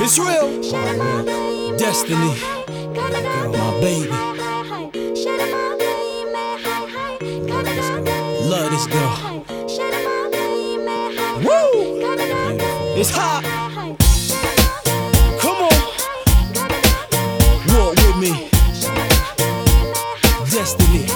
It's real. Destiny. My baby. Love this girl. Woo! It's hot. Come on. Walk with me. Destiny.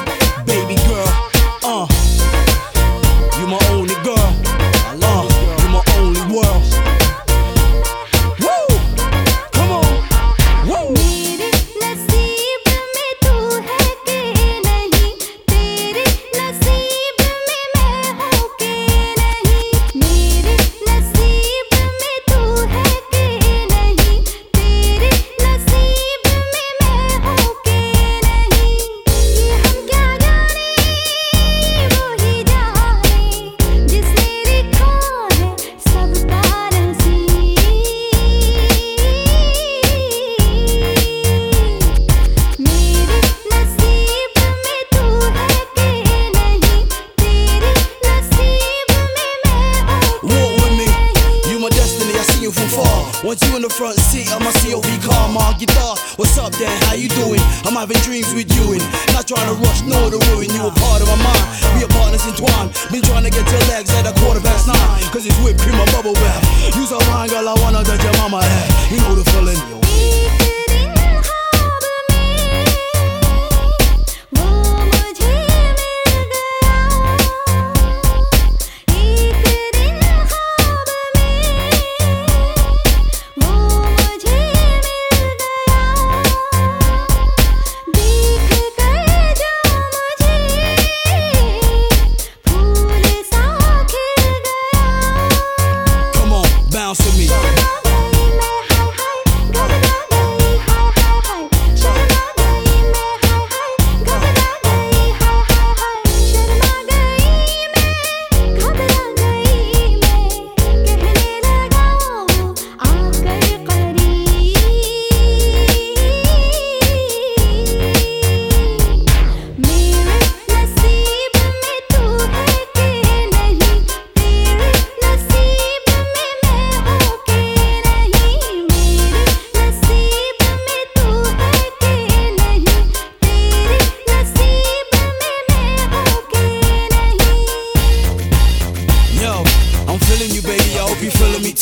Up, Dan? How you doing? I'm having dreams with you and not trying to rush, nor to ruin you. A part of my mind, we are partners entwined. Been trying to get your legs at a quarter past nine, cause it's whipped cream and bubble bath. You so fine, girl, I wanna touch your mama hat. You know the feeling.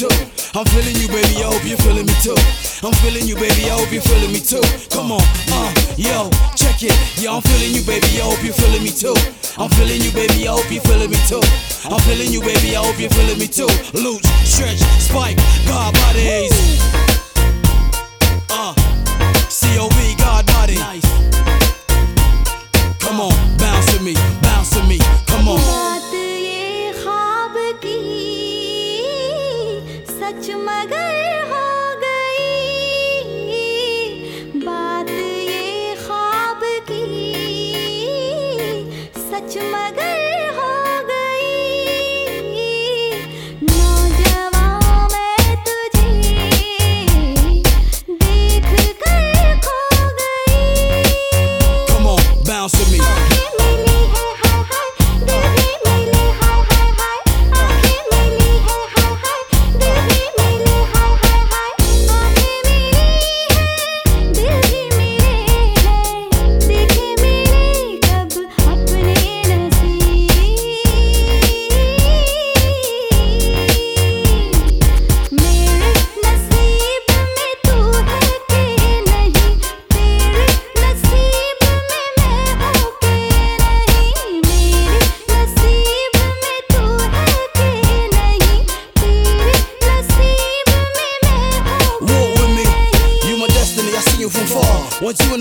Too. I'm feeling you, baby. I hope you're feeling me too. I'm feeling you, baby. I hope you're feeling me too. Come on, uh, yo, check it. Yeah, I'm feeling you, baby. I hope you're feeling me too. I'm feeling you, baby. I hope you're feeling me too. I'm feeling you, baby. I hope you're feeling me too. Luch, stretch, spike, God bodies. Uh, COV, God body. Come on, bounce with me, such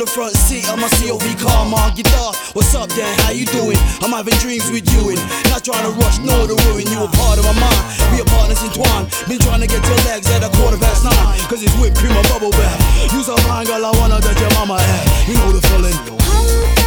front seat, of my a COV car, my guitar. What's up Dan? How you doing? I'm having dreams with you and not trying to rush, no to ruin. You a part of my mind, we are partners in twine. Been trying to get your legs at a quarter past nine, cause it's whipped cream and bubble bath. You so fine girl, I wanna that your mama had. You know the feeling.